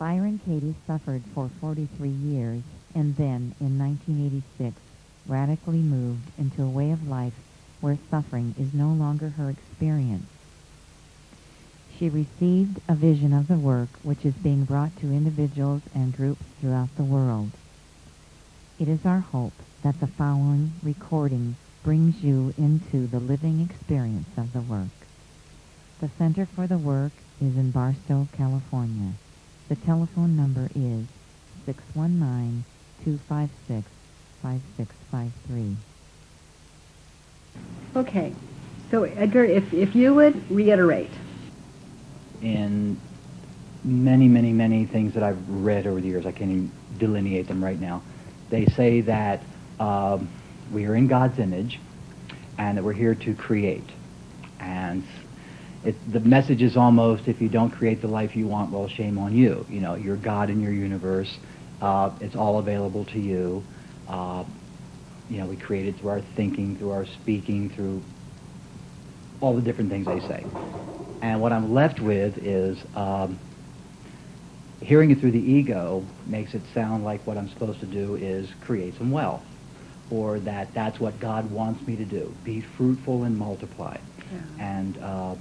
Byron Katie suffered for 43 years and then, in 1986, radically moved into a way of life where suffering is no longer her experience. She received a vision of the work which is being brought to individuals and groups throughout the world. It is our hope that the following recording brings you into the living experience of the work. The Center for the Work is in Barstow, California. The telephone number is 619-256-5653. Okay. So, Edgar, if, if you would reiterate. In many, many, many things that I've read over the years, I can't even delineate them right now. They say that um, we are in God's image and that we're here to create. And it, the message is almost, if you don't create the life you want, well, shame on you. You know, you're God in your universe. Uh, it's all available to you. Uh, you know, we create it through our thinking, through our speaking, through all the different things they say. And what I'm left with is um, hearing it through the ego makes it sound like what I'm supposed to do is create some wealth, or that that's what God wants me to do: be fruitful and multiply. Yeah. And uh,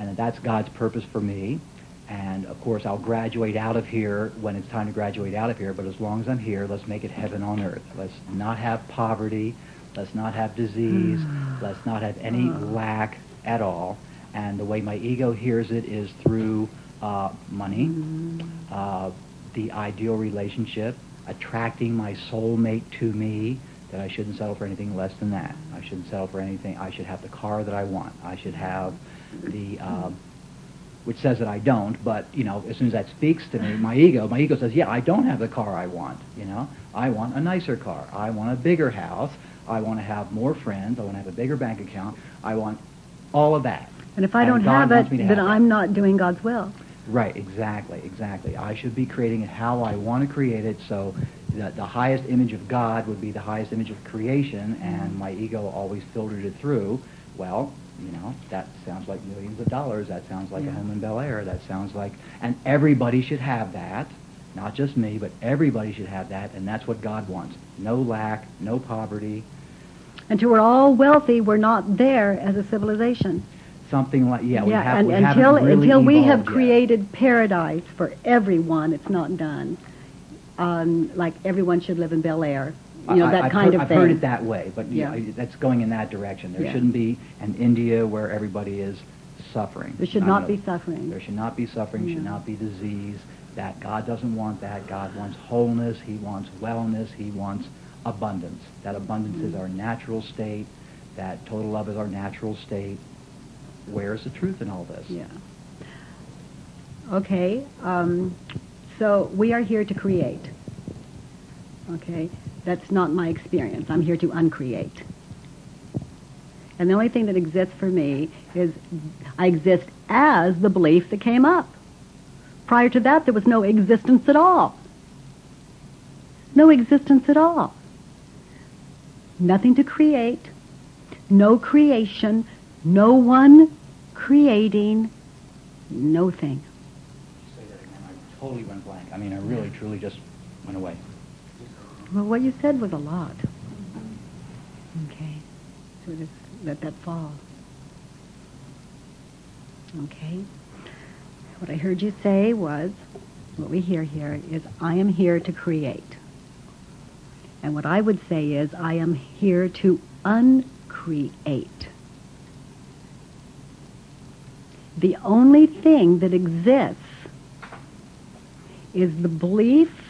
and that's God's purpose for me. And of course, I'll graduate out of here when it's time to graduate out of here. But as long as I'm here, let's make it heaven on earth. Let's not have poverty. Let's not have disease. let's not have any lack at all. And the way my ego hears it is through uh, money, uh, the ideal relationship, attracting my soulmate to me, that I shouldn't settle for anything less than that. I shouldn't settle for anything. I should have the car that I want. I should have the, uh, which says that I don't, but, you know, as soon as that speaks to me, my ego, my ego says, yeah, I don't have the car I want, you know. I want a nicer car. I want a bigger house. I want to have more friends. I want to have a bigger bank account. I want all of that. And if I don't have it, then I'm not doing God's will. Right, exactly, exactly. I should be creating it how I want to create it, so the, the highest image of God would be the highest image of creation, and my ego always filtered it through. Well, you know, that sounds like millions of dollars. That sounds like yeah. a home in Bel Air. That sounds like, and everybody should have that. Not just me, but everybody should have that, and that's what God wants. No lack, no poverty. Until we're all wealthy, we're not there as a civilization. Something like yeah, yeah, we have, and we until really until we have yet. created paradise for everyone, it's not done. Um, like everyone should live in Bel Air you know, that I've kind heard, of I've thing. heard it that way, but yeah. know, that's going in that direction. There yeah. shouldn't be an India where everybody is suffering. There should not know, be suffering. There should not be suffering. Should not be disease. That God doesn't want that. God wants wholeness. He wants wellness. He wants abundance. That abundance mm-hmm. is our natural state. That total love is our natural state. Where is the truth in all this? Yeah. Okay. Um, so we are here to create. Okay. That's not my experience. I'm here to uncreate. And the only thing that exists for me is I exist as the belief that came up. Prior to that, there was no existence at all. No existence at all. Nothing to create, no creation, no one creating, no thing. Say that again. I totally went blank. I mean, I really, truly just went away. Well, what you said was a lot. Okay. So just let that fall. Okay. What I heard you say was, what we hear here is, I am here to create. And what I would say is, I am here to uncreate. The only thing that exists is the belief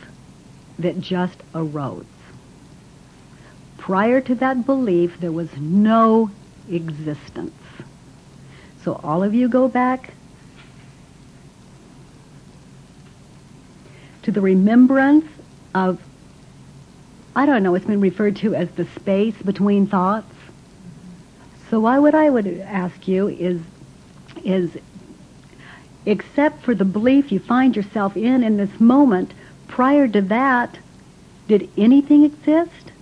that just arose. Prior to that belief, there was no existence. So all of you go back to the remembrance of, I don't know, it's been referred to as the space between thoughts. So why would I would ask you is, is except for the belief you find yourself in in this moment, prior to that, did anything exist?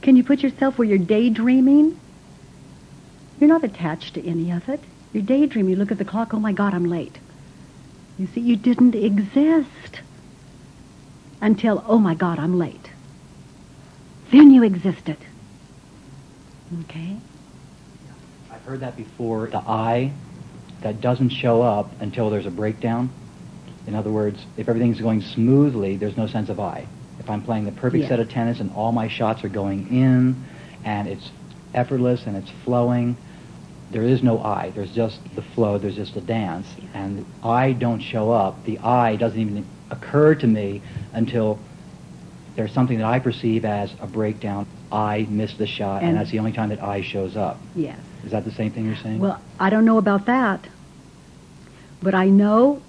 Can you put yourself where you're daydreaming? You're not attached to any of it. You're daydreaming. You look at the clock, oh my God, I'm late. You see, you didn't exist until, oh my God, I'm late. Then you existed. Okay? I've heard that before. The I that doesn't show up until there's a breakdown. In other words, if everything's going smoothly, there's no sense of I. If I'm playing the perfect Yes. set of tennis and all my shots are going in and it's effortless and it's flowing, there is no I. There's just the flow. There's just a dance. And I don't show up. The I doesn't even occur to me until there's something that I perceive as a breakdown. I missed the shot, and, And- that's the only time that I shows up. Yes. Is that the same thing you're saying? Well, I don't know about that. But I know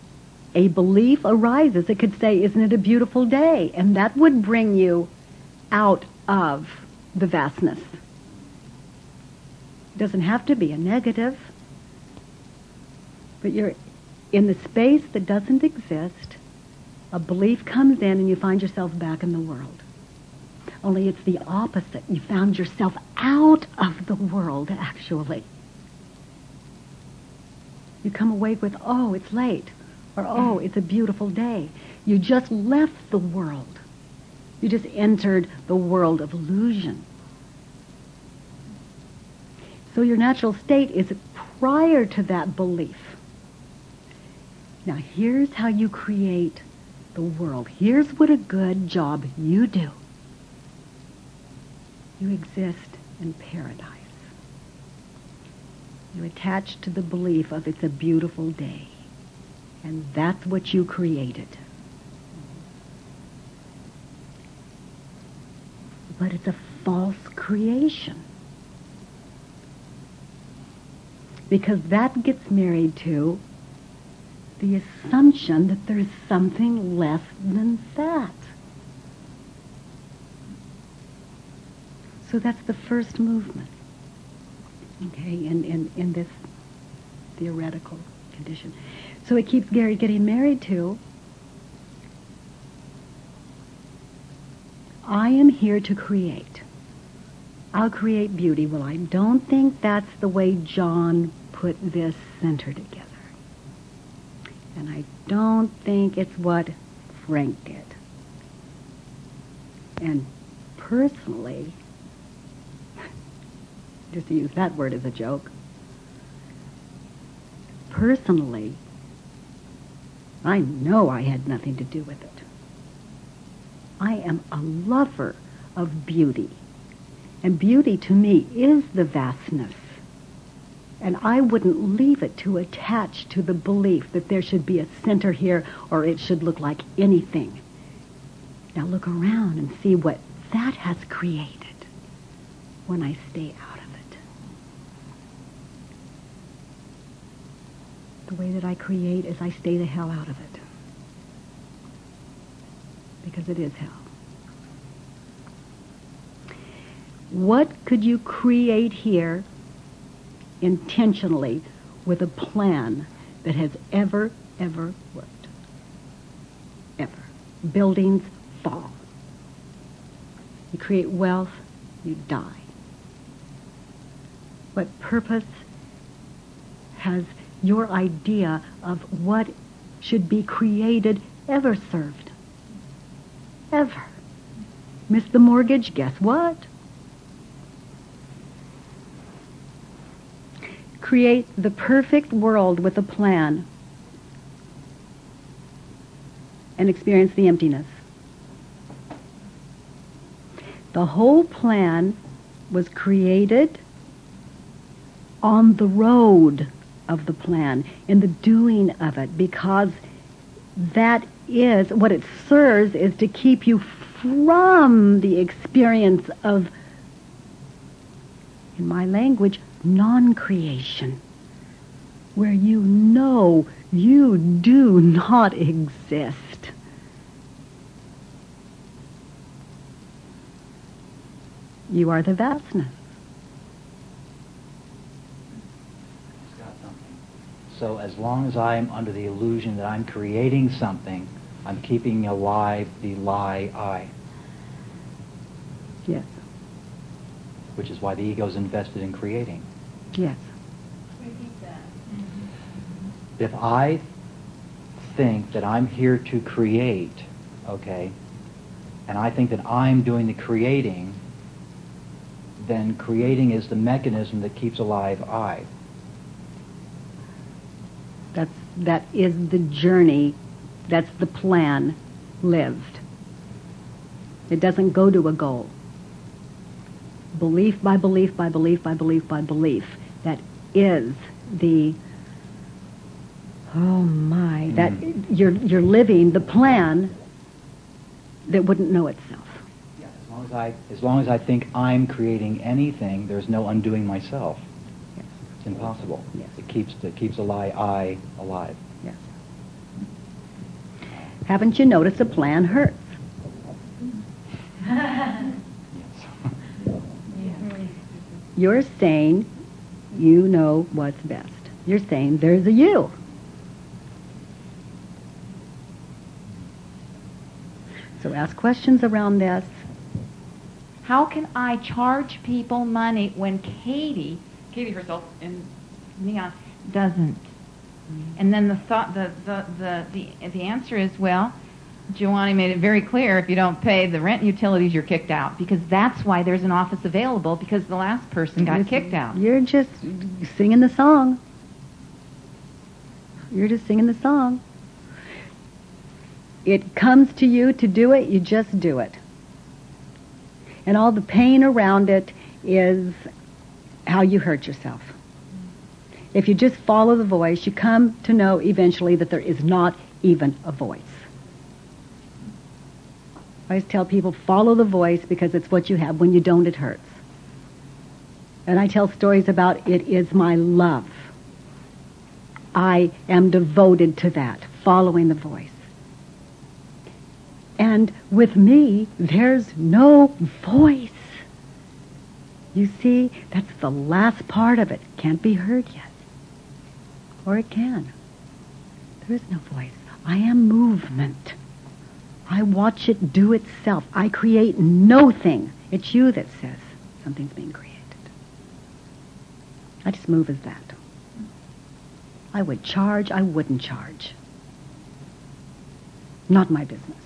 a belief arises It could say, Isn't it a beautiful day? And that would bring you out of the vastness. It doesn't have to be a negative. But you're in the space that doesn't exist. A belief comes in and you find yourself back in the world. Only it's the opposite. You found yourself out of the world, actually. You come awake with, oh, it's late, or oh, it's a beautiful day. You just left the world. You just entered the world of illusion. So your natural state is prior to that belief. Now, here's how you create the world. Here's what a good job you do. You exist in paradise. You attach to the belief of it's a beautiful day. And that's what you created. But it's a false creation. Because that gets married to the assumption that there's something less than that. So that's the first movement, okay, in, in, in this theoretical condition. So it keeps Gary getting married to, I am here to create. I'll create beauty. Well, I don't think that's the way John put this center together. And I don't think it's what Frank did. And personally, just to use that word as a joke, personally, I know I had nothing to do with it. I am a lover of beauty. And beauty to me is the vastness. And I wouldn't leave it to attach to the belief that there should be a center here or it should look like anything. Now look around and see what that has created when I stay out of it. The way that I create is I stay the hell out of it. Because it is hell. What could you create here intentionally with a plan that has ever, ever worked? Ever. Buildings fall. You create wealth, you die. What purpose has your idea of what should be created ever served? Ever. Miss the mortgage? Guess what? Create the perfect world with a plan and experience the emptiness. The whole plan was created on the road of the plan, in the doing of it, because that is what it serves is to keep you from the experience of, in my language, non-creation, where you know you do not exist. You are the vastness. It's got something. So as long as I'm under the illusion that I'm creating something, I'm keeping alive the lie I, Yes. which is why the ego's invested in creating. Yes. If I think that I'm here to create, okay, and I think that I'm doing the creating, then creating is the mechanism that keeps alive I. That's, the journey, that's the plan lived. It doesn't go to a goal. Belief by belief by belief by belief by belief. That is the oh my that Mhm. you're you're living the plan that wouldn't know itself. Yeah, as long as I, as long as I think I'm creating anything, there's no undoing myself. Yes. It's impossible. Yes. It keeps it keeps a lie I alive. Yes. Haven't you noticed a plan hurts? Yes. You're saying you know what's best. You're saying there's a you. So ask questions around this. How can I charge people money when Katie, Katie herself in Neon, doesn't? Mm-hmm. And then the thought, the, the, the, the, the answer is, well, Giovanni made it very clear if you don't pay the rent and utilities, you're kicked out. Because that's why there's an office available, because the last person got kicked out. You're just singing the song. You're just singing the song. It comes to you to do it, you just do it. And all the pain around it is how you hurt yourself. If you just follow the voice, you come to know eventually that there is not even a voice. I always tell people, follow the voice because it's what you have. When you don't, it hurts. And I tell stories about it is my love. I am devoted to that, following the voice. And with me, there's no voice. You see, that's the last part of it. Can't be heard yet. Or it can. There is no voice. I am movement. I watch it do itself. I create no thing. It's you that says something's being created. I just move as that. I would charge, I wouldn't charge. Not my business.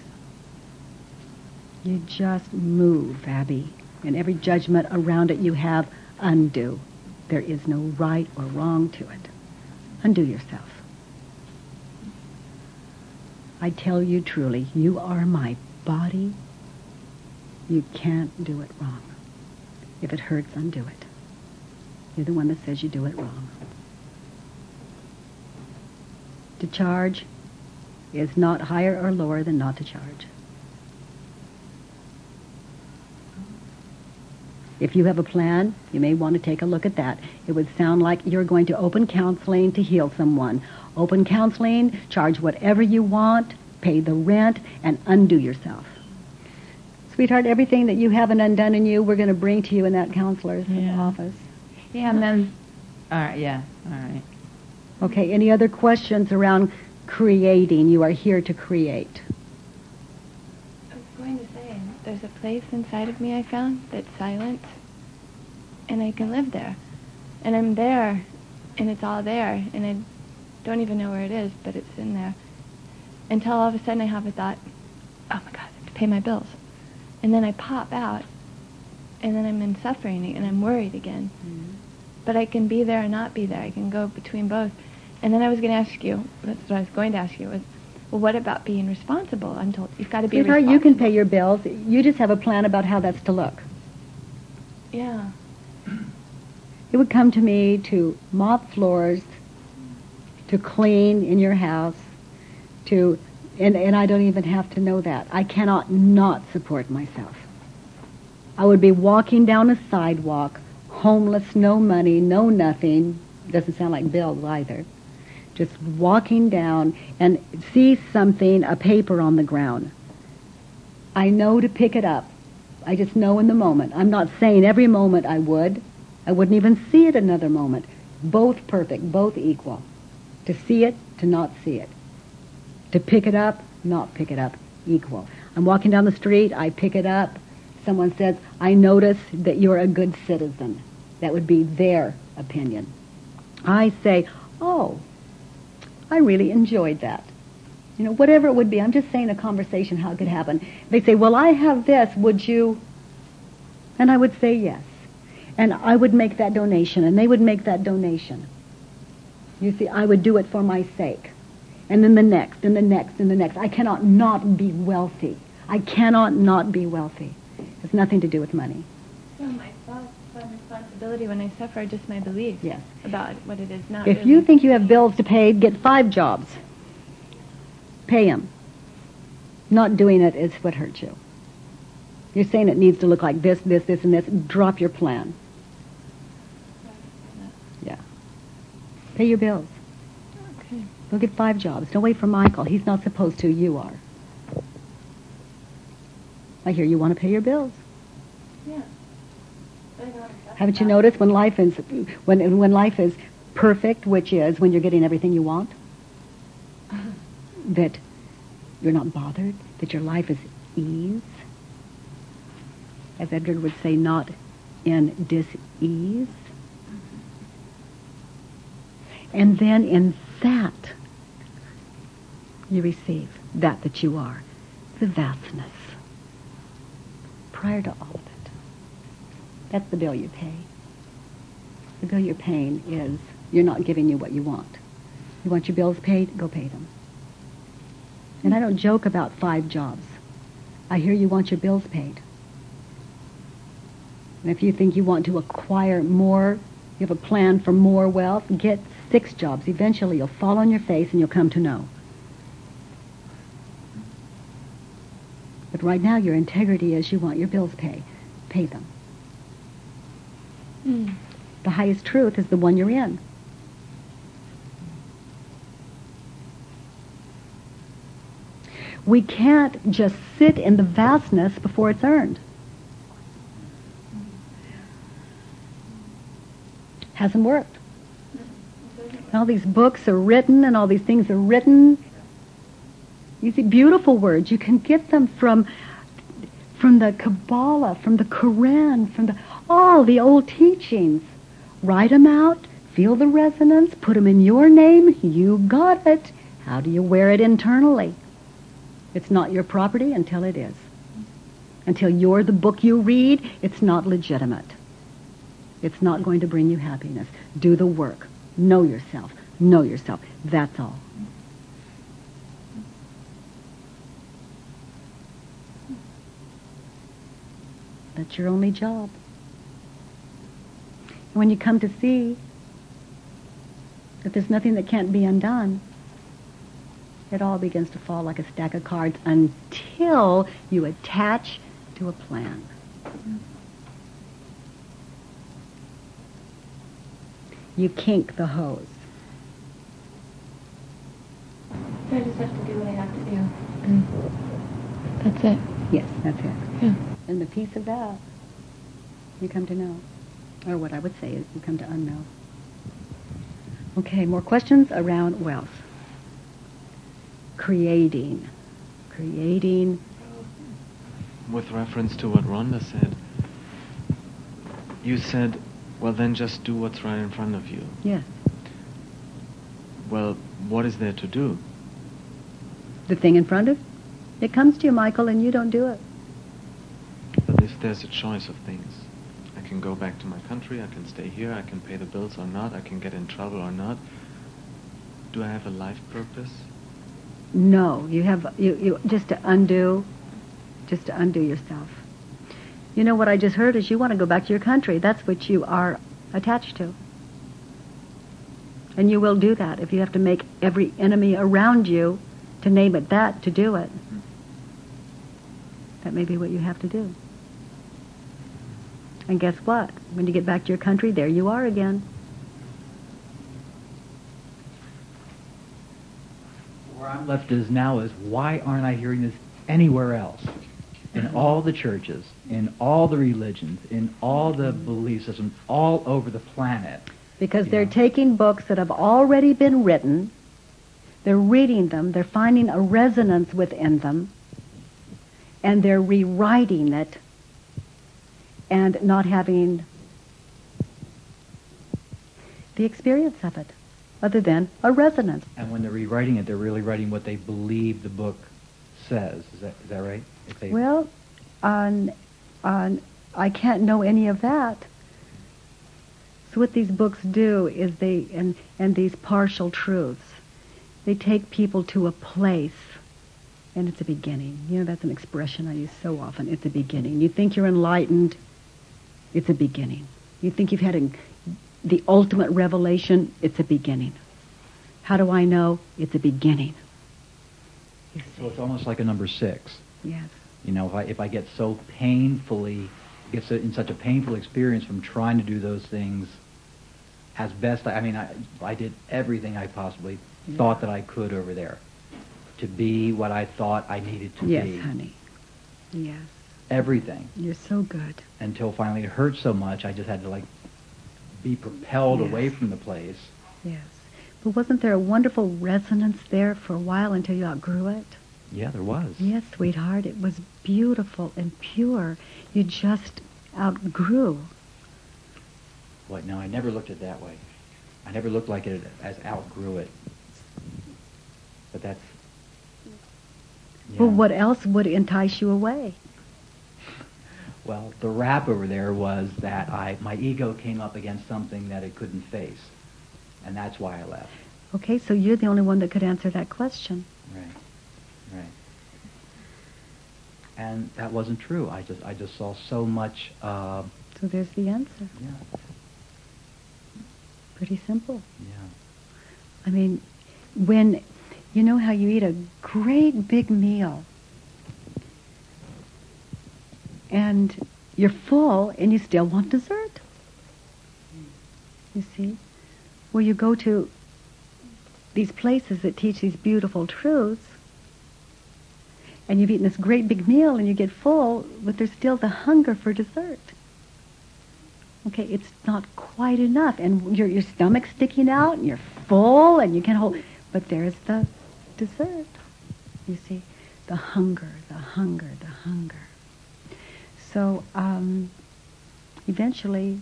You just move, Abby. And every judgment around it you have, undo. There is no right or wrong to it. Undo yourself. I tell you truly, you are my body. You can't do it wrong. If it hurts, undo it. You're the one that says you do it wrong. To charge is not higher or lower than not to charge. If you have a plan, you may want to take a look at that. It would sound like you're going to open counseling to heal someone. Open counseling, charge whatever you want, pay the rent, and undo yourself. Sweetheart, everything that you haven't undone in you, we're going to bring to you in that counselor's Yeah. office. Yeah, and then, all right, yeah, all right. Okay, any other questions around creating? You are here to create. I was going to say, there's a place inside of me I found that's silent, and I can live there. And I'm there, and it's all there, and I don't even know where it is, but it's in there. Until all of a sudden I have a thought, oh my God, I have to pay my bills. And then I pop out, and then I'm in suffering, and I'm worried again. Mm-hmm. But I can be there and not be there. I can go between both. And then I was going to ask you, that's what I was going to ask you, was, well, what about being responsible? I'm told you've got to be Sweetheart, responsible. you can pay your bills. You just have a plan about how that's to look. Yeah. It would come to me to mop floors, to clean in your house, to, and, and I don't even have to know that. I cannot not support myself. I would be walking down a sidewalk, homeless, no money, no nothing. Doesn't sound like bills either. Just walking down and see something, a paper on the ground. I know to pick it up. I just know in the moment. I'm not saying every moment I would. I wouldn't even see it another moment. Both perfect, both equal. To see it, to not see it. To pick it up, not pick it up, equal. I'm walking down the street, I pick it up. Someone says, I notice that you're a good citizen. That would be their opinion. I say, oh, I really enjoyed that. You know, whatever it would be. I'm just saying a conversation, how it could happen. They say, well, I have this. Would you? And I would say yes. And I would make that donation, and they would make that donation. You see, I would do it for my sake. And then the next, and the next, and the next. I cannot not be wealthy. I cannot not be wealthy. It has nothing to do with money. Oh, On responsibility when I suffer just my beliefs Yes. about what it is not If really. you think you have bills to pay, get five jobs. Pay them. Not doing it is what hurts you. You're saying it needs to look like this, this, this, and this. Drop your plan. Yeah. Pay your bills. Okay. Go get five jobs. Don't wait for Michael. He's not supposed to. You are. I hear you want to pay your bills. Yeah. Haven't you noticed when life is when when life is perfect, which is when you're getting everything you want, that you're not bothered, that your life is ease, as Edgar would say, not in dis-ease. And then in that, you receive that that you are, the vastness, prior to all. That's the bill you pay. The bill you're paying is you're not giving you what you want. You want your bills paid? Go pay them. And I don't joke about five jobs. I hear you want your bills paid. And if you think you want to acquire more, you have a plan for more wealth, get six jobs. Eventually you'll fall on your face and you'll come to know. But right now your integrity is you want your bills paid. Pay them. The highest truth is the one you're in. We can't just sit in the vastness before it's earned. Hasn't worked. All these books are written and all these things are written. You see, beautiful words. You can get them from from the Kabbalah, from the Quran, from the all the old teachings. Write them out, feel the resonance, put them in your name. You got it. How do you wear it internally? It's not your property until it is. Until you're the book you read, it's not legitimate. It's not going to bring you happiness. Do the work. Know yourself. Know yourself. That's all. That's your only job. When you come to see that there's nothing that can't be undone, it all begins to fall like a stack of cards until you attach to a plan. You kink the hose. So I just have to do what I have to do. And that's it. Yes, that's it. Yeah. And the piece of that, you come to know. Or what I would say is you come to unknow. Okay, more questions around wealth. Creating. Creating. With reference to what Rhonda said, you said, well, then just do what's right in front of you. Yes. Well, what is there to do? The thing in front of it comes to you, Michael, and you don't do it. But if there's a choice of things, can go back to my country, I can stay here, I can pay the bills or not, I can get in trouble or not. Do I have a life purpose? No, you have you, you just to undo, just to undo yourself. You know what I just heard is you want to go back to your country. That's what you are attached to. And you will do that if you have to make every enemy around you, to name it that, to do it. Mm-hmm. That may be what you have to do. And guess what? When you get back to your country, there you are again. Where I'm left is now is why aren't I hearing this anywhere else? In all the churches, in all the religions, in all the belief systems, all over the planet. Because they're Yeah. taking books that have already been written, they're reading them, they're finding a resonance within them, and they're rewriting it and not having the experience of it. other than a resonance. And when they're rewriting it, they're really writing what they believe the book says. Is that is that right? If they, Well, on, on, I can't know any of that. So what these books do is they, and, and these partial truths, they take people to a place, and it's a beginning. You know, that's an expression I use so often. It's a beginning. You think you're enlightened, it's a beginning. You think you've had a, the ultimate revelation, it's a beginning. How do I know? It's a beginning. So it's almost like a number six. Yes. You know, if I if I get so painfully, get so, in such a painful experience from trying to do those things, as best I, I mean, I I did everything I possibly Yeah. thought that I could over there, to be what I thought I needed to Yes, be. honey. Yes. Everything You're so good. until finally it hurt so much I just had to like be propelled Yes. away from the place. Yes. But wasn't there a wonderful resonance there for a while until you outgrew it? Yeah, there was. Yes, sweetheart. It was beautiful and pure. You just outgrew. What? No, I never looked at it that way. I never looked like it as outgrew it. But that's. Well, what else would entice you away? Well, the rap over there was that I my ego came up against something that it couldn't face, and that's why I left. Okay, so you're the only one that could answer that question. Right, right. And that wasn't true. I just I just saw so much. Uh, So there's the answer. yeah, Pretty simple. yeah. I mean, when you know how you eat a great big meal and you're full and you still want dessert. You see? Well, you go to these places that teach these beautiful truths and you've eaten this great big meal and you get full, but there's still the hunger for dessert. Okay, it's not quite enough, and your your stomach's sticking out, and you're full, and you can't hold. But there's the dessert. You see, the hunger, the hunger, the hunger. So um, eventually,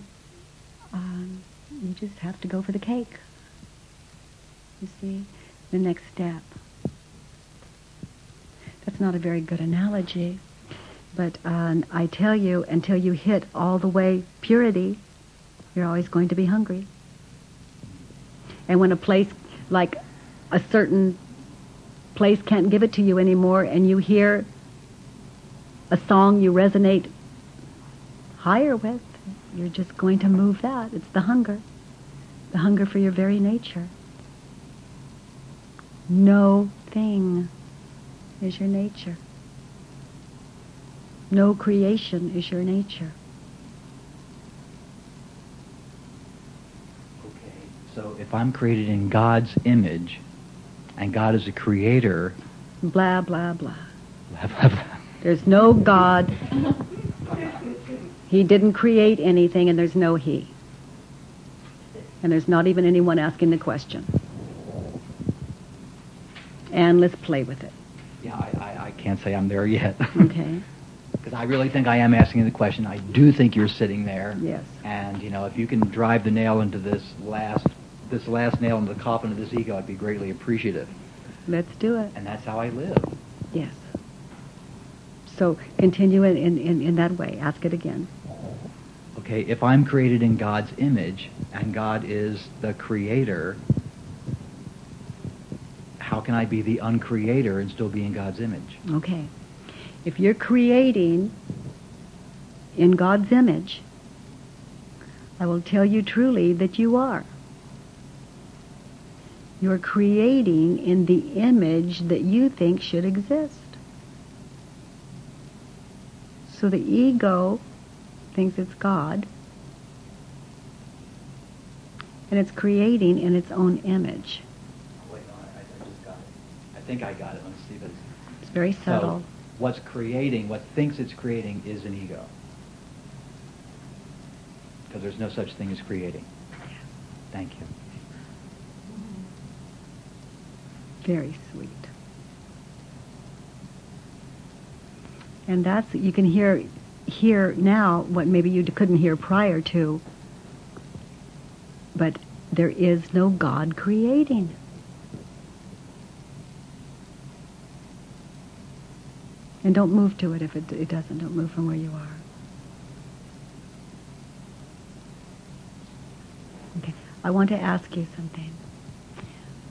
um, you just have to go for the cake. You see, the next step. That's not a very good analogy. But um, I tell you, until you hit all the way purity, you're always going to be hungry. And when a place like a certain place can't give it to you anymore, and you hear a song you resonate higher with, you're just going to move that. It's the hunger, the hunger for your very nature. No thing is your nature. No creation is your nature. Okay. So if I'm created in God's image, and God is a creator, Blah, blah, blah. blah, blah, blah. There's no God. He didn't create anything, and there's no He. And there's not even anyone asking the question. And let's play with it, yeah, I, I, I can't say I'm there yet. okay? Because I really think I am asking the question. I do think you're sitting there. Yes. And you know, if you can drive the nail into this last, this last nail into the coffin of this ego, I'd be greatly appreciative. Let's do it. And that's how I live. Yes. So continue in, in, in, in that way. Ask it again. Okay, if I'm created in God's image and God is the creator, how can I be the uncreator and still be in God's image? Okay. If you're creating in God's image, I will tell you truly that you are. You're creating in the image that you think should exist. So the ego thinks it's God, and it's creating in its own image. Wait, no, I, I just got it. I think I got it. Let me see if it's... It's very subtle. So, what's creating, what thinks it's creating is an ego. Because there's no such thing as creating. Thank you. Very sweet. And that's you can hear hear now what maybe you couldn't hear prior to. But there is no God creating. And don't move to it if it, it doesn't. Don't move from where you are. Okay. I want to ask you something.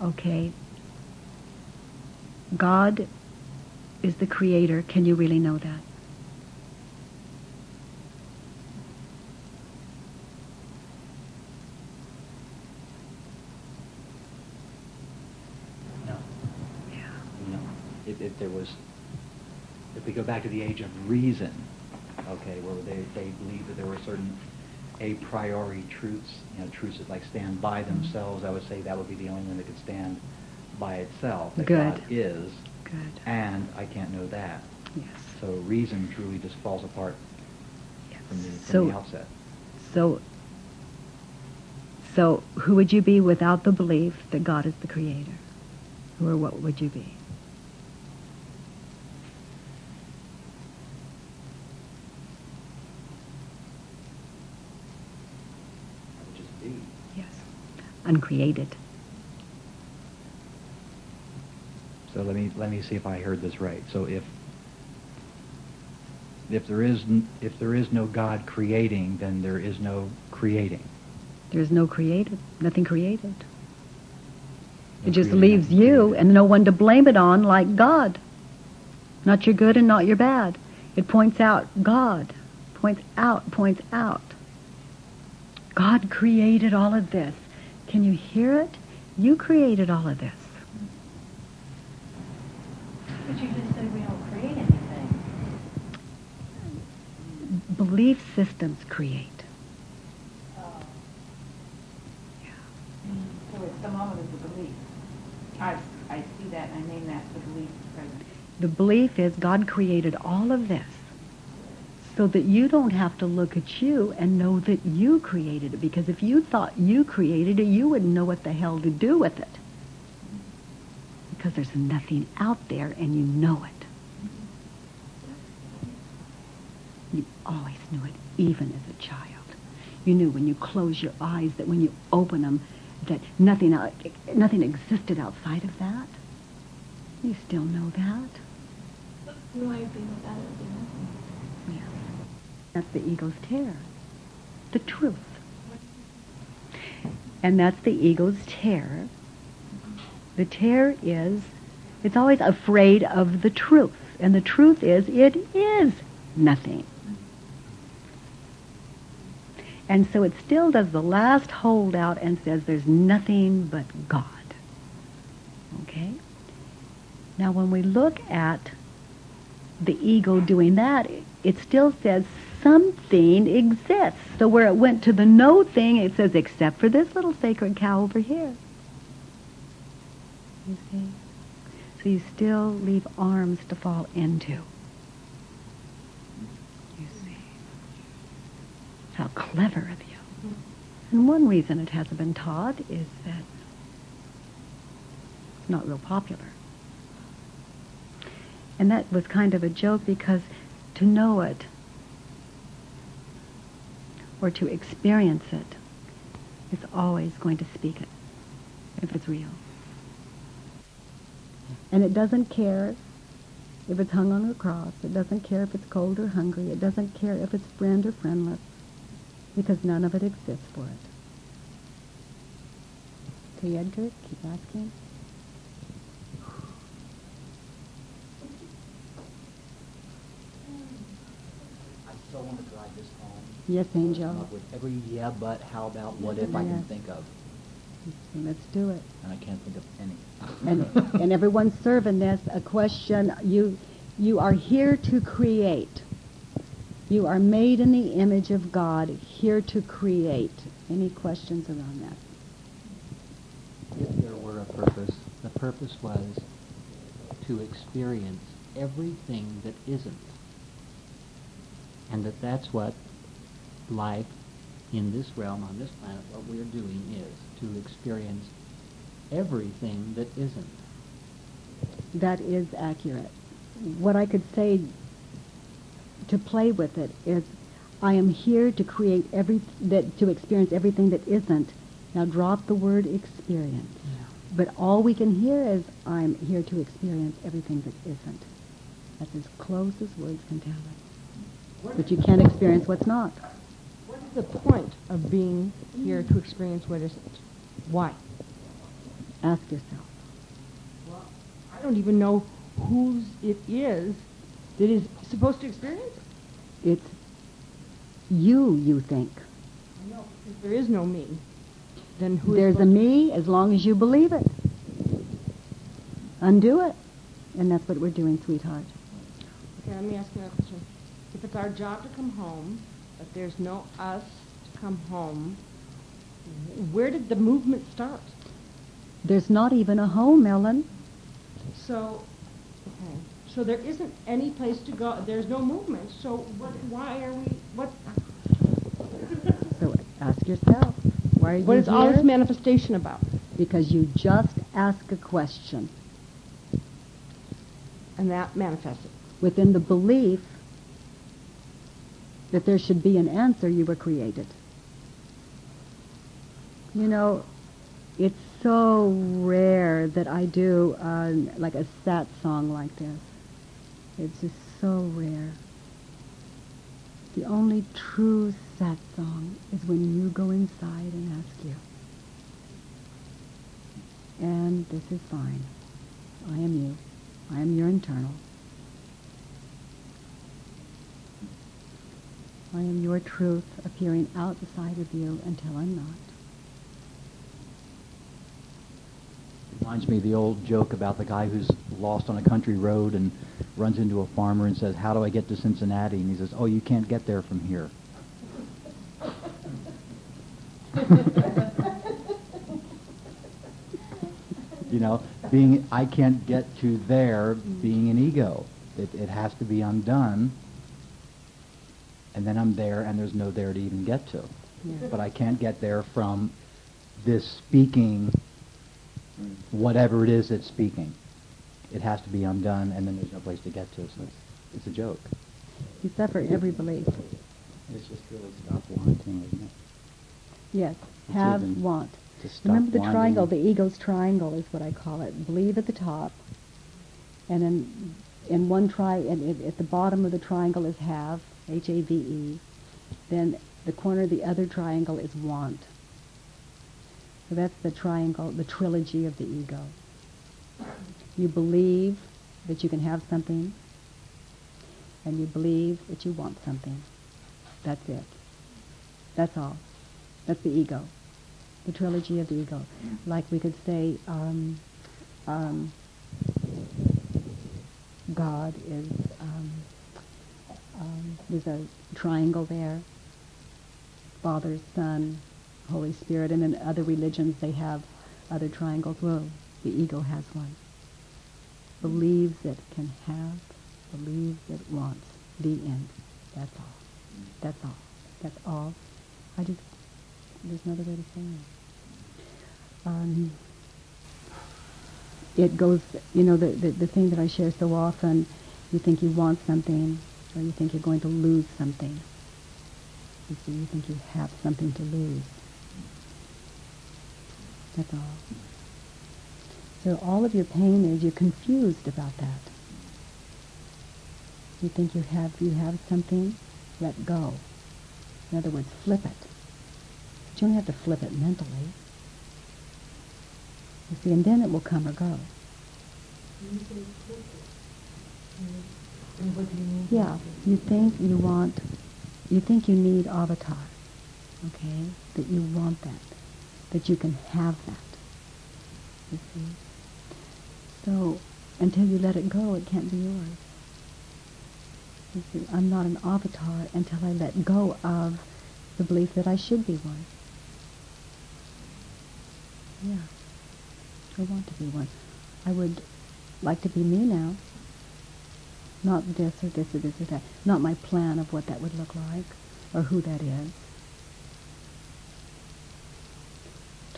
Okay. God is the creator. Can you really know that? No. Yeah. No. If, there was, if we go back to the age of reason, okay, where they, they believed that there were certain a priori truths, you know, truths that like stand by themselves, I would say that would be the only one that could stand by itself. That Good. God is, Good. and I can't know that. Yes. So reason truly just falls apart yes. from the, from So, the outset. so, so who would you be without the belief that God is the creator? Who or what would you be? That would just be. Yes. Uncreated. So let me let me see if I heard this right. So if if there is if there is no God creating, then there is no creating. There's no created, nothing created. No It just leaves you created. and no one to blame it on like God. Not your good and not your bad. It points out God. Points out, points out. God created all of this. Can you hear it? You created all of this. But you just said we don't create anything. Belief systems create. Oh. So it's the moment of the belief. I, I see that, and I name that the belief present. The belief is God created all of this so that you don't have to look at you and know that you created it. Because if you thought you created it, you wouldn't know what the hell to do with it. Because there's nothing out there and you know it. You always knew it, even as a child. You knew when you close your eyes that when you open them, that nothing, out, nothing existed outside of that. You still know that. No, I'd be without it. That's the ego's terror. The truth. And that's the ego's terror. The terror is, it's always afraid of the truth. And the truth is, it is nothing. And so it still does the last holdout and says there's nothing but God. Okay? Now when we look at the ego doing that, it still says something exists. So where it went to the no thing, it says except for this little sacred cow over here. You see? So you still leave arms to fall into. You see? How clever of you. And one reason it hasn't been taught is that it's not real popular. And that was kind of a joke because to know it or to experience it, it is always going to speak it if it's real. And it doesn't care if it's hung on a cross. It doesn't care if it's cold or hungry. It doesn't care if it's friend or friendless because none of it exists for it. Okay, Edgar, keep asking. I so want to drive this. Yes, Angel. Come up with every yeah, but, how about, what if I can think of, Let's do it. and I can't think of any. and, and everyone's serving this a question you you are here to create you are made in the image of god here to create any questions around that If there were a purpose, the purpose was to experience everything that isn't. And that that's what life in this realm, on this planet, what we're doing is to experience everything that isn't. that is accurate what i could say to play with it is i am here to create every that to experience everything that isn't Now drop the word experience. But all we can hear is, I'm here to experience everything that isn't. That's as close as words can tell it. But you can't experience what's not. The point of being here to experience what isn't? Why? Ask yourself. I don't even know whose it is that is supposed to experience it. It's you, you think. I know. If there is no me, then who There's a me as long as you believe it. Undo it. And that's what we're doing, sweetheart. Okay, let me ask you another question. If it's our job to come home, but there's no us to come home, where did the movement start? There's not even a home, Ellen. So, okay. So there isn't any place to go. There's no movement. So what? Why are we? What? So ask yourself, why are you What is all this manifestation about? because you just ask a question And that manifested. within the belief that there should be an answer you were created. You know, it's so rare that I do uh, like a sat song like this. It's just so rare. The only true sat song is when you go inside and ask you. And this is fine. I am you. I am your internal. I am your truth appearing outside of you until I'm not. Reminds me of the old joke about the guy who's lost on a country road and runs into a farmer and says, "How do I get to Cincinnati?" And he says, "Oh, you can't get there from here." you know, being I can't get to there being an ego. It, it has to be undone, and then I'm there, and there's no there to even get to. Yeah. But I can't get there from this speaking whatever it is that's speaking. It has to be undone, and then there's no place to get to. So it's, it's a joke. You suffer every belief. It's just really stop wanting, isn't it? Yes. It's Have, want. Remember the wanting. triangle, the ego's triangle is what I call it. Believe at the top, and then in one tri and at the bottom of the triangle is have, H A V E. Then the corner of the other triangle is want. So that's the triangle, the trilogy of the ego. You believe that you can have something, and you believe that you want something. That's it. That's all. That's the ego. The trilogy of the ego. Like we could say, um, um, God is, um, um, there's a triangle there. Father, Son, Holy Spirit, and in other religions they have other triangles. Well, the ego has one. Believes it can have, believes it wants. The end. That's all. That's all. That's all. I just, there's no other way to say it. Um, it goes, you know, the, the, the thing that I share so often, you think you want something, or you think you're going to lose something. You see, you think you have something to lose. That's all. So all of your pain is you're confused about that. You think you have you have something, let go. In other words, flip it. But you don't have to flip it mentally. You see, and then it will come or go. Yeah, you think you want, you think you need avatar, okay? That you want that, that you can have that. You see? So until you let it go, it can't be yours. You see, I'm not an avatar until I let go of the belief that I should be one. Yeah. I want to be one. I would like to be me now. Not this or this or this or that. Not my plan of what that would look like or who that is.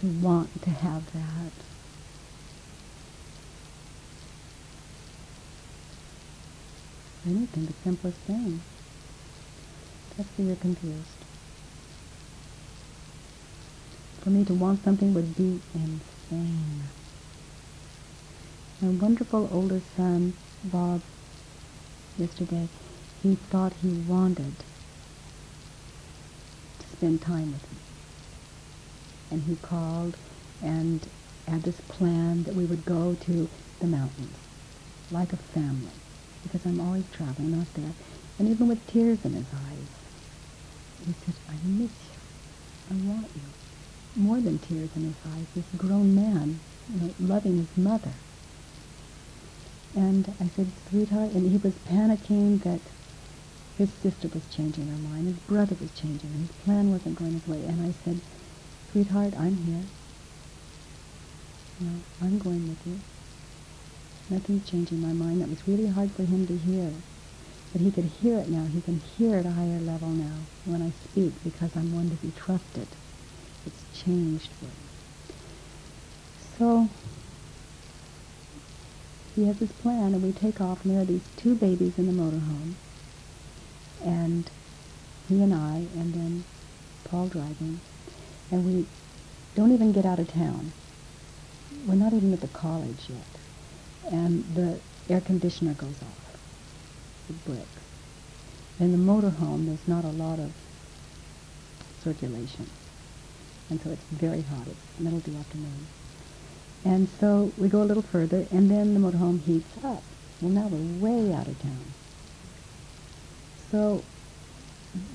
To want to have that. Anything, the simplest thing. That's where you're confused. For me to want something would be insane. My wonderful older son, Bob, yesterday, he thought he wanted to spend time with me. And he called and had this plan that we would go to the mountains like a family because I'm always traveling out there. And even with tears in his eyes, he said, I miss you. I want you. More than tears in his eyes, this grown man, you know, loving his mother. And I said, sweetheart, and he was panicking that his sister was changing her mind, his brother was changing, his plan wasn't going his way. And I said, sweetheart, I'm here. You know, I'm going with you. Nothing's changing my mind. That was really hard for him to hear. But he could hear it now. He can hear at a higher level now when I speak because I'm one to be trusted. It's changed for him. So he has his plan, and we take off, and there are these two babies in the motorhome, and he and I, and then Paul driving, and we don't even get out of town. We're not even at the college yet, and the air conditioner goes off, the bricks. In the motorhome, there's not a lot of circulation, and so it's very hot. It's middle of the afternoon. And so we go a little further, and then the motorhome heats up. Well, now we're way out of town. So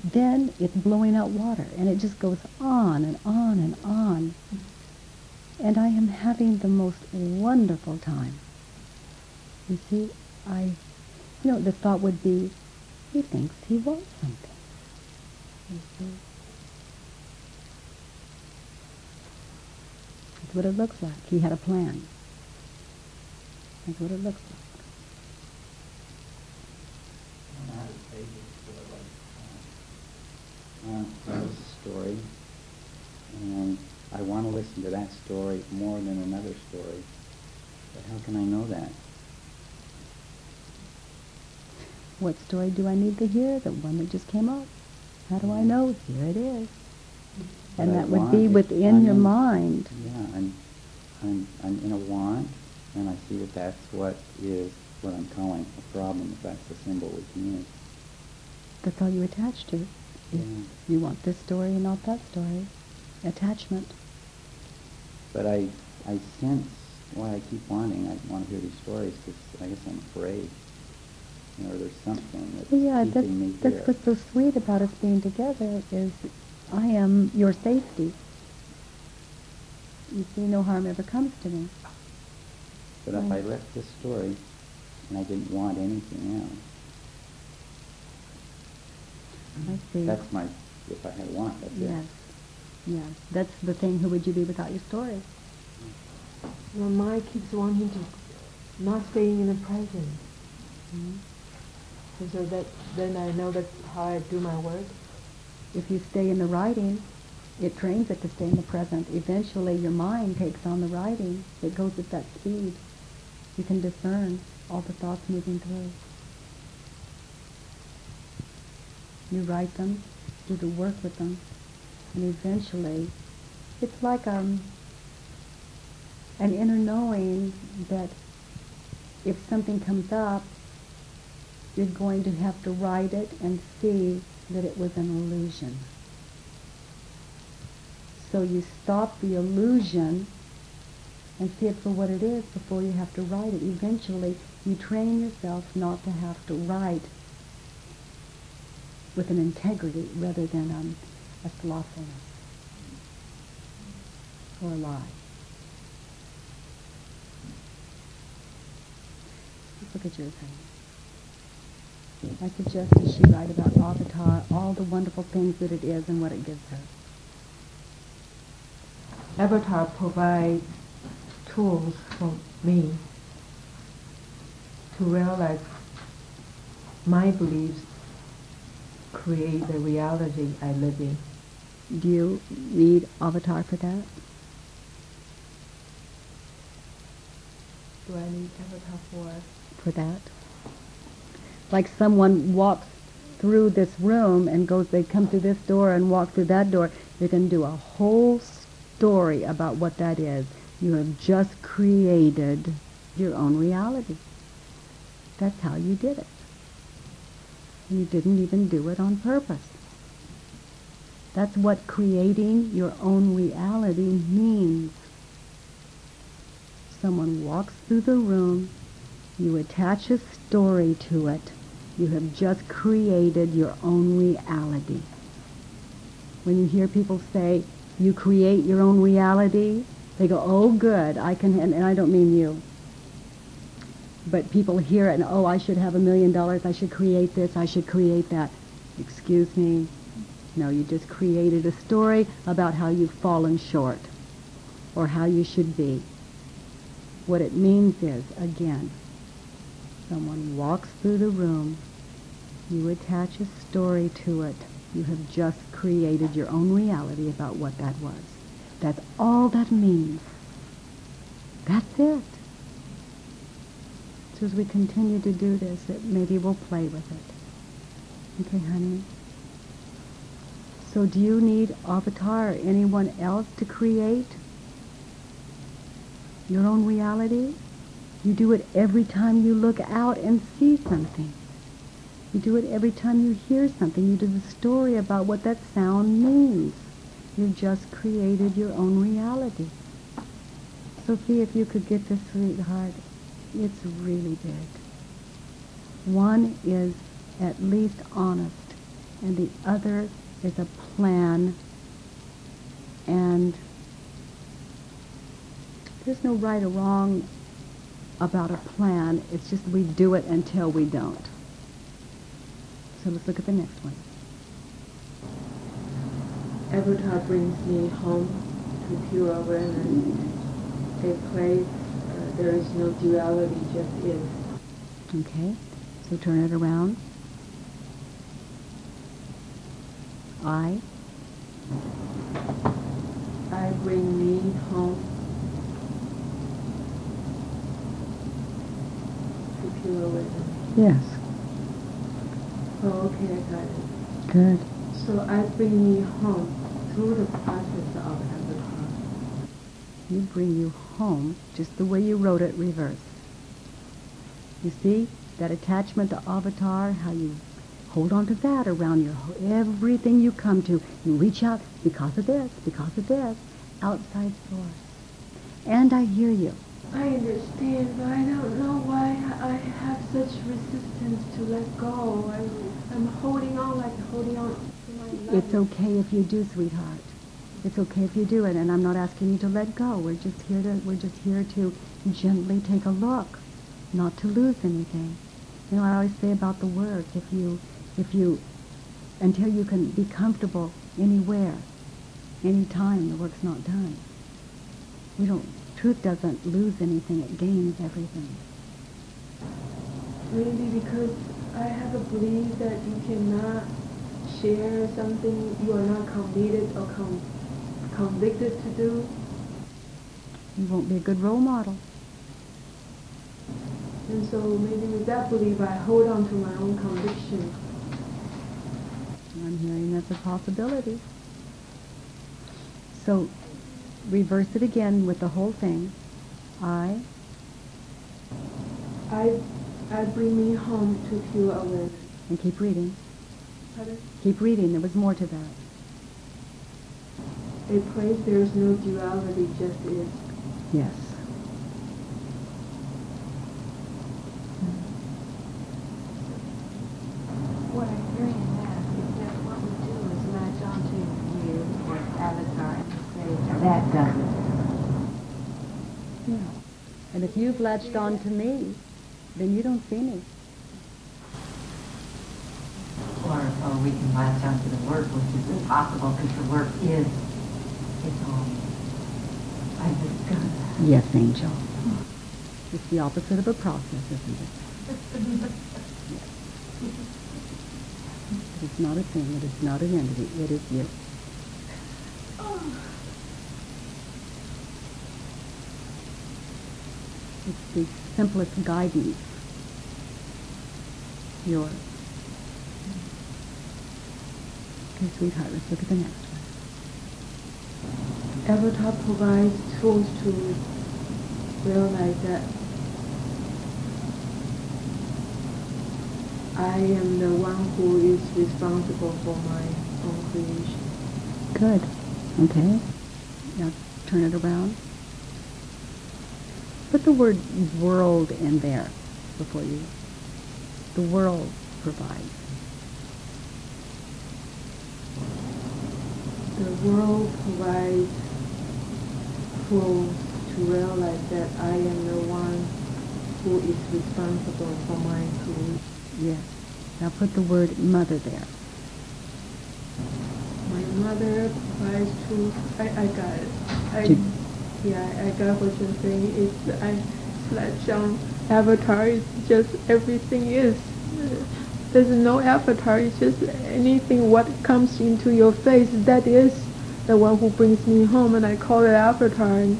then it's blowing out water, and it just goes on and on and on. And I am having the most wonderful time. You see, I, you know, the thought would be, he thinks he wants something. You That's what it looks like. He had a plan. That's what it looks like. Uh, that was a story, and I want to listen to that story more than another story. But how can I know that? What story do I need to hear? The one that just came up. How do I know? Here it is. And I that would be within I'm your in- mind. Yeah, I'm, I'm, I'm in a want, and I see that that's what is what I'm calling a problem, if that's the symbol we can use. That's all you attach to. Yeah. You want this story and not that story. Attachment. But I, I sense why I keep wanting. I want to hear these stories because I guess I'm afraid. You know, or there's something that's Well, yeah, that's, that's what's so sweet about us being together is I am your safety. You see, no harm ever comes to me. But if I Right. left this story and I didn't want anything else, I see. that's my, if I had a want, that's yes. it. Yes. That's the thing. Who would you be without your story? Well, my keeps wanting to not staying in the present. Mhm. And so that then I know that's how I do my work. If you stay in the writing, it trains it to stay in the present. Eventually, your mind takes on the writing. It goes at that speed. You can discern all the thoughts moving through. You write them, do the work with them, and eventually, it's like um, an inner knowing that if something comes up, you're going to have to write it and see that it was an illusion. So you stop the illusion and see it for what it is before you have to write it. Eventually, you train yourself not to have to write with an integrity rather than um, a slothfulness or a lie. Look at your thing. I suggest that she write about Avatar, all the wonderful things that it is and what it gives her. Avatar provides tools for me to realize my beliefs create the reality I live in. Do you need Avatar for that? Do I need Avatar for? For that? Like someone walks through this room and goes, they come through this door and walk through that door. You're going to do a whole story about what that is, you have just created your own reality. That's how you did it. You didn't even do it on purpose. That's what creating your own reality means. Someone walks through the room, you attach a story to it, you have just created your own reality. When you hear people say, you create your own reality, they go, oh good, I can, and, I don't mean you. But people hear it and, oh, I should have a million dollars, I should create this, I should create that. Excuse me, no, you just created a story about how you've fallen short or how you should be. What it means is, again, someone walks through the room, you attach a story to it, you have just created your own reality about what that was. That's all that means. That's it. So as we continue to do this, it, maybe we'll play with it. Okay, honey? So do you need Avatar or anyone else to create your own reality? You do it every time you look out and see something. You do it every time you hear something. You do the story about what that sound means. You've just created your own reality. Sophie, if you could get this, sweetheart, it's really big. One is at least honest, and the other is a plan, and there's no right or wrong about a plan. It's just we do it until we don't. So let's look at the next one. Avatar brings me home to pure awareness, a place uh, there is no duality, just is. Okay, so turn it around. I. I bring me home to awareness. Yes. Oh, okay, I got it. Good. So I bring me home through the process of avatar. You bring you home just the way you wrote it reversed. You see that attachment to avatar, how you hold on to that around your everything you come to. You reach out because of this, because of this, outside source. And I hear you. I understand, but I don't know why I have such resistance to let go. I'm, I'm holding on like holding on to my life. It's okay if you do, sweetheart. It's okay if you do it, and I'm not asking you to let go. We're just here to we're just here to gently take a look, not to lose anything. You know, I always say about the work, if you if you until you can be comfortable anywhere, anytime, the work's not done. We don't truth doesn't lose anything, it gains everything. Maybe because I have a belief that you cannot share something you are not committed or com- convicted to do. You won't be a good role model. And so maybe with that belief, I hold on to my own conviction. I'm hearing that's a possibility. So reverse it again with the whole thing. I. I, I bring me home to pure awareness. And keep reading. Pardon? Keep reading. There was more to that. A place there is no duality, just is. Yes. What I'm hearing in that is that what we do is latch onto you or avatar and say, that does it. Yeah. And if you've latched on to me, then you don't see me. Or, or we can latch on to the work, which is impossible because the work is its own. I just got. Yes, Angel. It's the opposite of a process, isn't it? Yes. It is not a thing. It is not an entity. It is you. Oh. It's the simplest guidance. Yours. Okay, sweetheart, let's look at the next one. Avatar provides tools to realize that I am the one who is responsible for my own creation. Good. Okay. Now turn it around. Put the word world in there before you. The world provides. The world provides tools to realize that I am the one who is responsible for my creation. Yes. Now put the word mother there. My mother provides tools. I, I got it. I, Did- yeah, I got what you're saying. It's I slash on avatar. It's just everything is. There's no avatar. It's just anything what comes into your face. That is the one who brings me home, and I call it avatar. And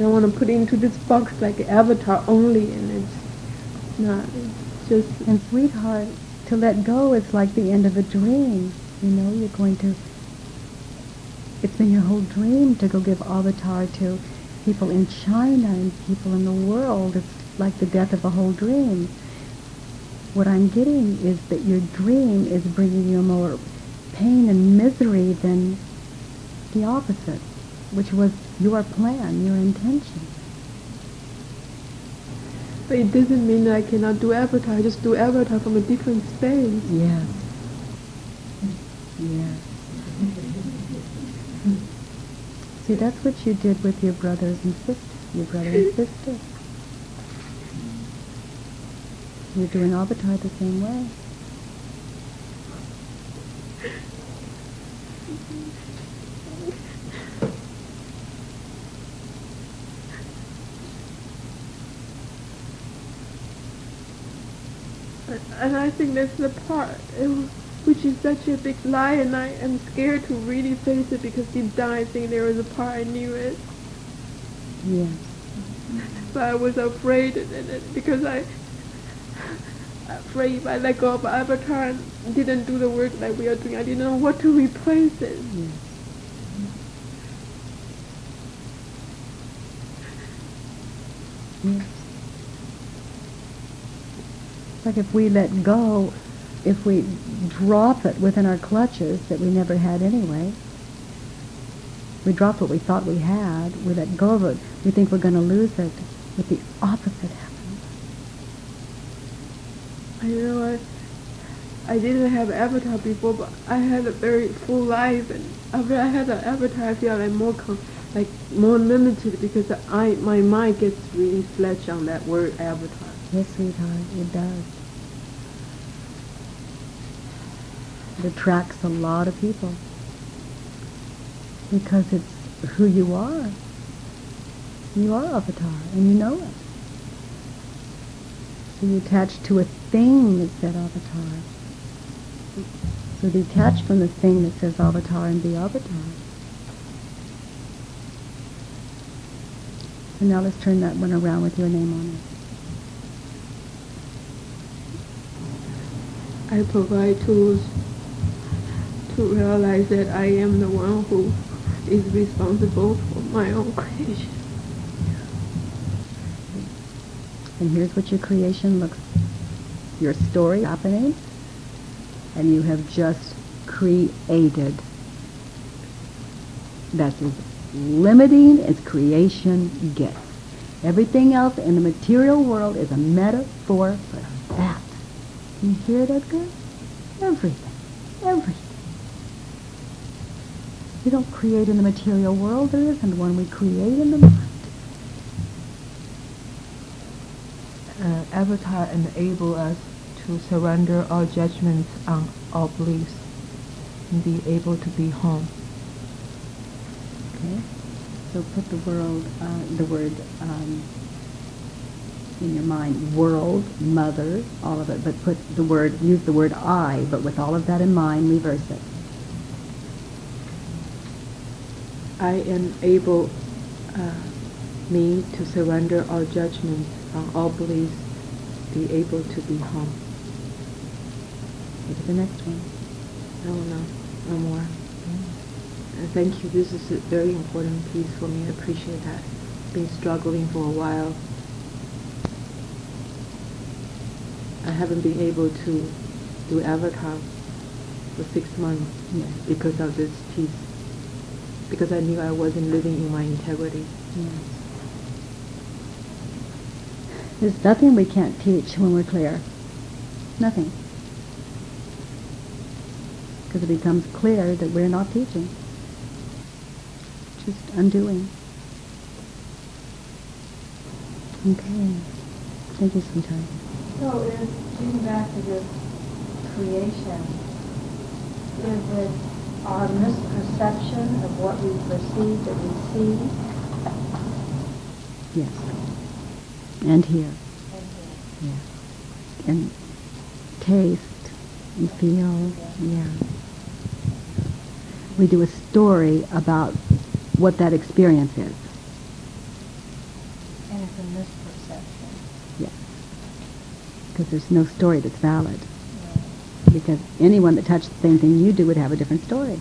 I want to put it into this box like avatar only, and it's not. It's just And sweetheart, to let go is like the end of a dream. You know, you're going to. It's been your whole dream to go give avatar to people in China and people in the world. It's like the death of a whole dream. What I'm getting is that your dream is bringing you more pain and misery than the opposite, which was your plan, your intention. But it doesn't mean that I cannot do avatar. I just do avatar from a different space. Yes. Yes. See, that's what you did with your brothers and sisters, your brother and sister. You're doing avatar the same way. And I think that's the part which is such a big lie, and I am scared to really face it because deep down I think there was a part I knew it, Yes. but I was afraid and, because I afraid if I let go of Avatar and didn't do the work that we are doing, I didn't know what to replace it. Yes. Yes. It's like if we let go, if we drop it within our clutches that we never had anyway, we drop what we thought we had, we let go of it, we think we're going to lose it, but the opposite happens. I know I, I didn't have Avatar before, but I had a very full life, and after I had an Avatar, I feel like more com- like more limited because I my mind gets really fledged on that word Avatar. Yes, sweetheart, it does. It attracts a lot of people because it's who you are. You are Avatar, and you know it. So you attach to a thing that said Avatar. So detach from the thing that says Avatar and be Avatar. So now let's turn that one around with your name on it. I provide tools to realize that I am the one who is responsible for my own creation. And here's what your creation looks your story happening, and you have just created. That's as limiting as creation gets. Everything else in the material world is a metaphor for that. You hear it, Edgar? Everything. Everything. We don't create in the material world. There isn't one. We create in the mind. uh, Avatar enable us to surrender all judgments on all beliefs and be able to be home. Okay. So put the world, uh, the word um, in your mind, world, mother, all of it, but put the word, use the word I, but with all of that in mind, reverse it. I enable uh, me to surrender all judgments on all beliefs, be able to be home. To the next one. No, no, no more. And thank you. This is a very important piece for me. I appreciate that. Been struggling for a while. I haven't been able to do Avatar for six months Yes. because of this piece. Because I knew I wasn't living in my integrity. Hmm. There's nothing we can't teach when we're clear. Nothing. Because it becomes clear that we're not teaching. Just undoing. Okay. Thank you, sweetheart. So is, getting back to this creation, is it our misperception of what we perceive that we see? Yes. And hear. Yeah. And taste and feel. Yeah. We do a story about what that experience is. And it's a misperception. Yes. Because there's no story that's valid. Because anyone that touched the same thing you do would have a different story.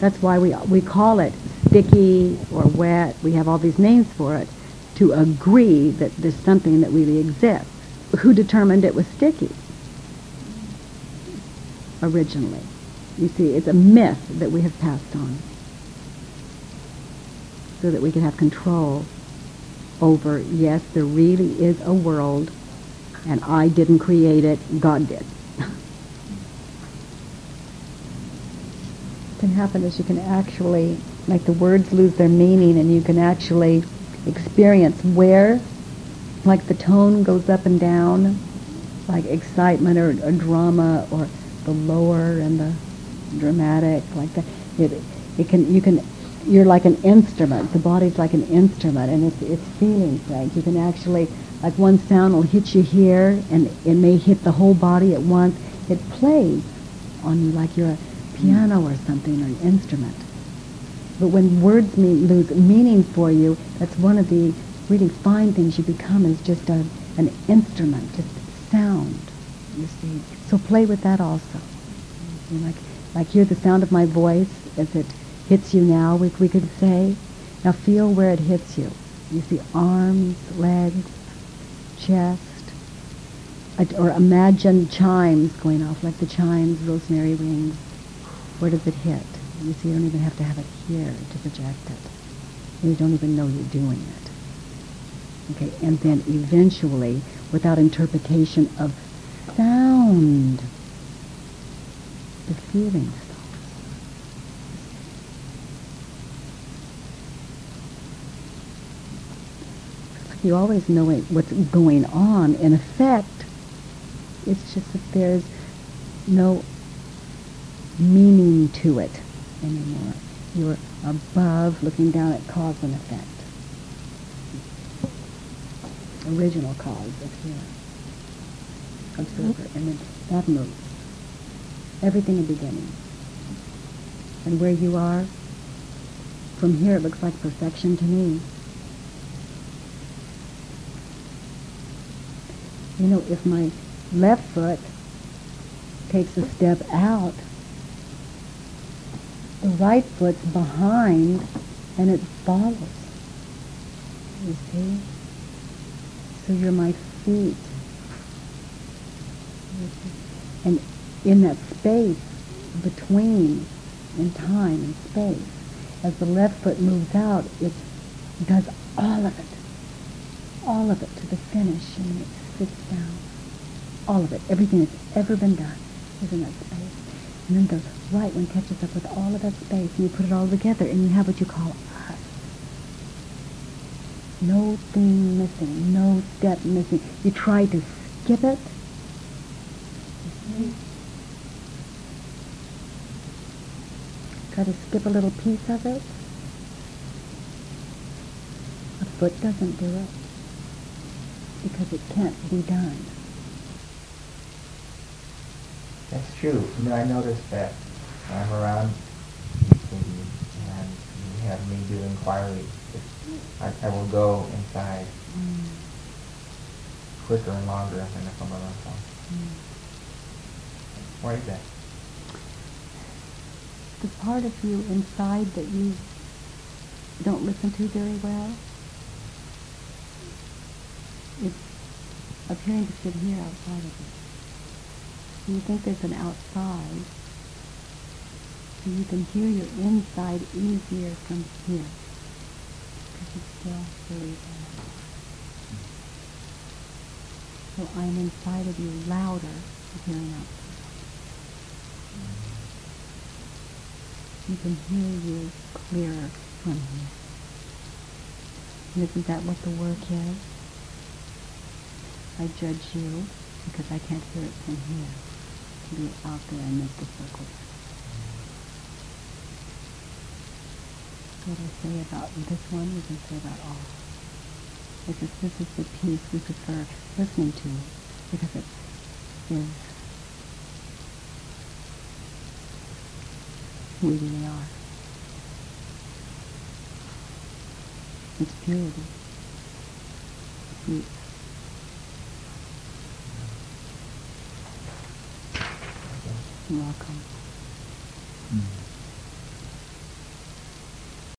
That's why we, we call it sticky or wet. We have all these names for it to agree that there's something that really exists. Who determined it was sticky? Originally. You see, it's a myth that we have passed on so that we can have control over, yes, there really is a world and I didn't create it, God did. Can happen is you can actually, like the words lose their meaning and you can actually experience where, like the tone goes up and down, like excitement or, or drama or the lower and the dramatic, like that. It, it can, you can, you're like an instrument. The body's like an instrument and it's, it's feeling things. You can actually, like one sound will hit you here and it may hit the whole body at once. It plays on you like you're a piano or something or an instrument. But when words mean, lose meaning for you, that's one of the really fine things you become is just a, an instrument, just sound, you see. So play with that also. You like, like hear the sound of my voice as it hits you now, we, we could say. Now feel where it hits you. You see arms, legs, chest, or imagine chimes going off, like the chimes, rosemary rings. Where does it hit? You see, you don't even have to have it here to project it. You don't even know you're doing it. Okay, and then eventually, without interpretation of sound, the feeling stops. Like you always know what's going on. In effect, it's just that there's no meaning to it anymore. You're above looking down at cause and effect. Original cause of here. Observer. And then that moves. Everything in beginning. And where you are, from here it looks like perfection to me. You know, if my left foot takes a step out, the right foot's behind and it follows. You see? So you're my feet. And in that space between, in time and space, as the left foot moves out, it does all of it. All of it to the finish and it sits down. All of it. Everything that's ever been done is in that space. And then the right one catches up with all of that space and you put it all together and you have what you call us. No thing missing, no step missing. You try to skip it. Try to skip a little piece of it. A foot doesn't do it because it can't be done. That's true. You know, I noticed that I'm around people and you have me do inquiry, I, I will go inside mm. quicker and longer than if I'm on my phone. Mm. Why is that? the part of you inside that you don't listen to very well, it's appearing to sit here outside of you. You think there's an outside, so you can hear your inside easier from here, because it's still there. So I'm inside of you louder hearing outside. You can hear you clearer from here. And isn't that what the work is? I judge you because I can't hear it from here. Out there and make the circle. What I say about this one, we can say about all. Because this is the piece we prefer listening to because it is who we really are. It's purity. Sweet. Welcome. Mm.